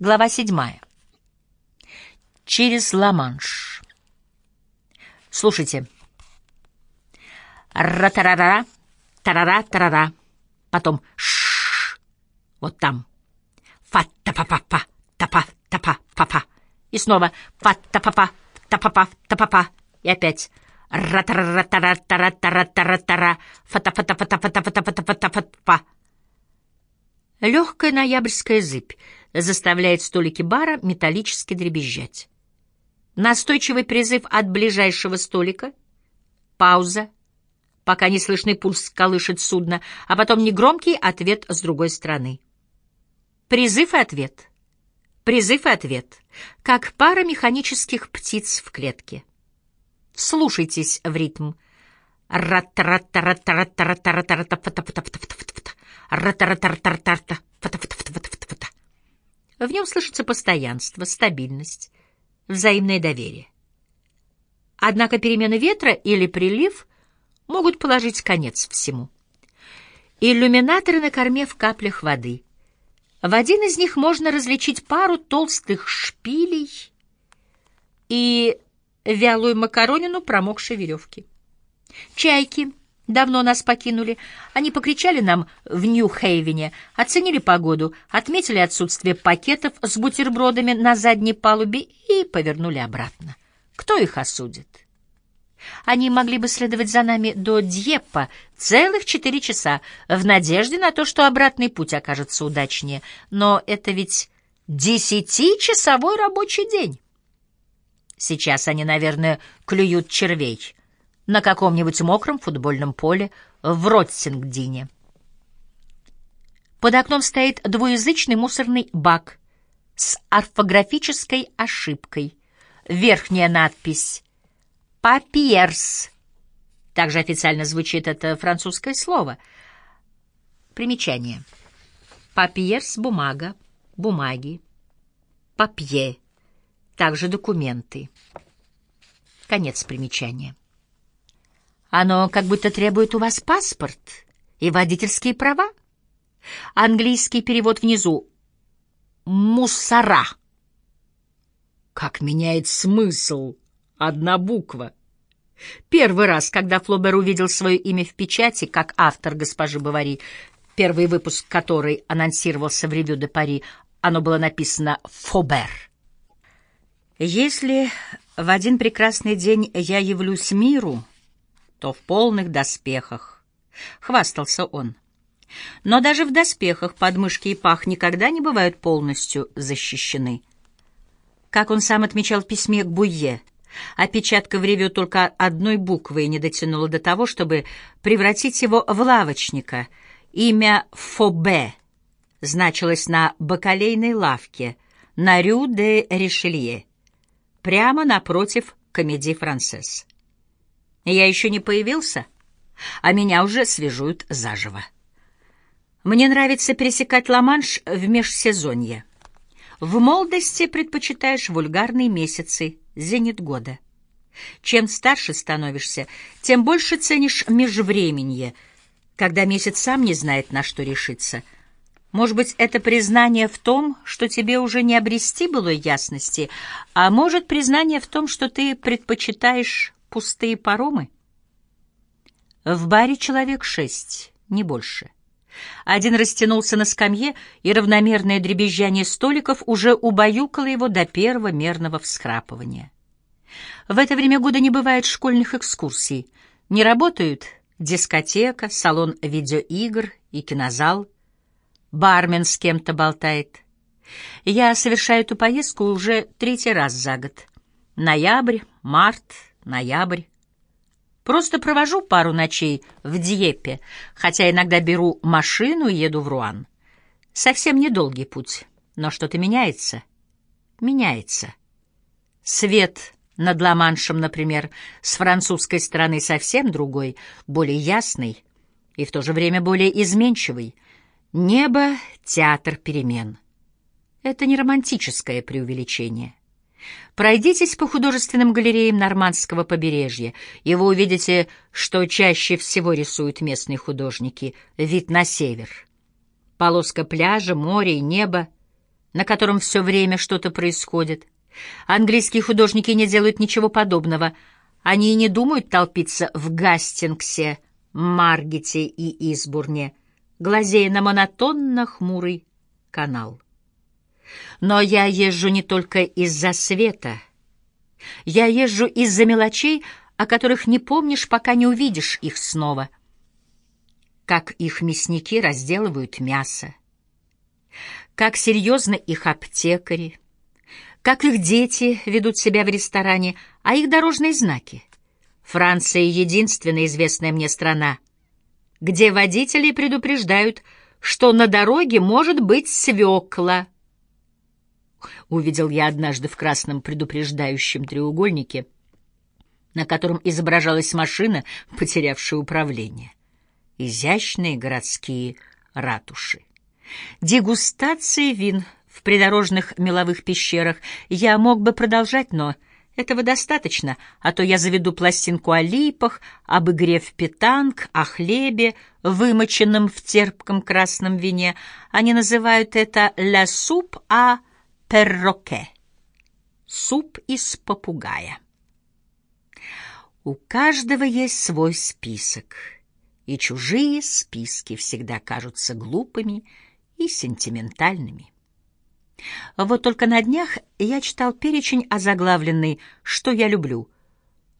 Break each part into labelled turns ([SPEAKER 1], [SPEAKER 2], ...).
[SPEAKER 1] Глава седьмая. Через Ла-Манш. Слушайте. Ра-тарара, тарара-тарара. Потом ш Вот там. Фа-та-па-па-па, та-па-та-па-па-па. И снова фа-та-па-па, та-па-па, та-па-па. И опять ра-тара-ра-тара-тара-тара-тара-тара. Фа-та-фа-та-фа-та-фа-та-фа-та-фа-та-фа. Легкая ноябрьская зыбь заставляет столики бара металлически дребезжать. Настойчивый призыв от ближайшего столика. Пауза, пока неслышный пульс колышет судно, а потом негромкий ответ с другой стороны. Призыв и ответ. Призыв и ответ. Как пара механических птиц в клетке. Слушайтесь в ритм. В нем слышится постоянство, стабильность, взаимное доверие. Однако перемена ветра или прилив могут положить конец всему. Иллюминаторы на корме в каплях воды. В один из них можно различить пару толстых шпилей и вялую макаронину промокшей веревки. Чайки давно нас покинули. Они покричали нам в Нью-Хейвене, оценили погоду, отметили отсутствие пакетов с бутербродами на задней палубе и повернули обратно. Кто их осудит? Они могли бы следовать за нами до Дьеппа целых четыре часа, в надежде на то, что обратный путь окажется удачнее. Но это ведь десятичасовой рабочий день. Сейчас они, наверное, клюют червей на каком-нибудь мокром футбольном поле в Ротсингдине. Под окном стоит двуязычный мусорный бак с орфографической ошибкой. Верхняя надпись «Папьерс». Также официально звучит это французское слово. Примечание. Папьерс — бумага, бумаги. Папье — также документы. Конец примечания. Оно как будто требует у вас паспорт и водительские права. Английский перевод внизу. Мусора. Как меняет смысл одна буква. Первый раз, когда Флобер увидел свое имя в печати, как автор госпожи Бавари, первый выпуск которой анонсировался в «Ревю де Пари», оно было написано «Фобер». Если в один прекрасный день я явлюсь миру, то в полных доспехах. Хвастался он. Но даже в доспехах подмышки и пах никогда не бывают полностью защищены. Как он сам отмечал в письме к Буе, опечатка в ревю только одной буквы не дотянула до того, чтобы превратить его в лавочника. Имя Фобе значилось на бакалейной лавке на Рю де Ришелье, прямо напротив комедии «Францесс». Я еще не появился, а меня уже свяжут заживо. Мне нравится пересекать Ла-Манш в межсезонье. В молодости предпочитаешь вульгарные месяцы, зенит года. Чем старше становишься, тем больше ценишь межвременье, когда месяц сам не знает, на что решиться. Может быть, это признание в том, что тебе уже не обрести былой ясности, а может, признание в том, что ты предпочитаешь пустые паромы? В баре человек шесть, не больше. Один растянулся на скамье, и равномерное дребезжание столиков уже убаюкало его до первого мерного всхрапывания. В это время года не бывает школьных экскурсий. Не работают дискотека, салон видеоигр и кинозал. Бармен с кем-то болтает. Я совершаю эту поездку уже третий раз за год. Ноябрь, март, ноябрь. Просто провожу пару ночей в Дьеппе, хотя иногда беру машину и еду в Руан. Совсем недолгий путь, но что-то меняется. Меняется. Свет над Ла-Маншем, например, с французской стороны совсем другой, более ясный и в то же время более изменчивый. Небо — театр перемен. Это не романтическое преувеличение. Пройдитесь по художественным галереям нормандского побережья, и вы увидите, что чаще всего рисуют местные художники — вид на север. Полоска пляжа, море и небо, на котором все время что-то происходит. Английские художники не делают ничего подобного. Они и не думают толпиться в Гастингсе, Маргете и Избурне, глазея на монотонно-хмурый канал. Но я езжу не только из-за света. Я езжу из-за мелочей, о которых не помнишь, пока не увидишь их снова. Как их мясники разделывают мясо. Как серьезно их аптекари. Как их дети ведут себя в ресторане, а их дорожные знаки. Франция — единственная известная мне страна, где водители предупреждают, что на дороге может быть свекла. Увидел я однажды в красном предупреждающем треугольнике, на котором изображалась машина, потерявшая управление. Изящные городские ратуши. Дегустации вин в придорожных меловых пещерах я мог бы продолжать, но этого достаточно, а то я заведу пластинку о липах, об игре в питанг, о хлебе, вымоченном в терпком красном вине. Они называют это «ля суп а перроке» — суп из попугая. У каждого есть свой список, и чужие списки всегда кажутся глупыми и сентиментальными. Вот только на днях я читал перечень озаглавленный «Что я люблю».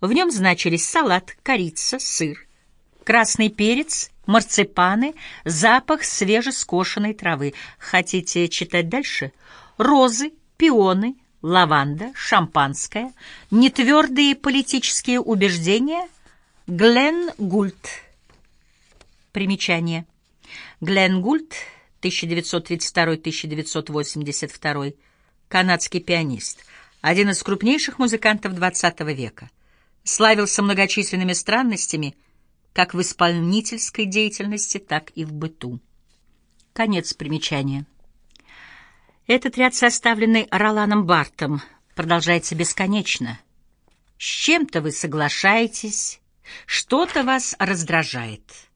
[SPEAKER 1] В нем значились салат, корица, сыр, красный перец, марципаны, запах свежескошенной травы. Хотите читать дальше? Розы, пионы, лаванда, шампанское, нетвердые политические убеждения, Глен Гульт. Примечание. Глен Гульт — 1932-1982, канадский пианист, один из крупнейших музыкантов XX века. Славился многочисленными странностями как в исполнительской деятельности, так и в быту. Конец примечания. Этот ряд, составленный Роланом Бартом, продолжается бесконечно. С чем-то вы соглашаетесь, что-то вас раздражает —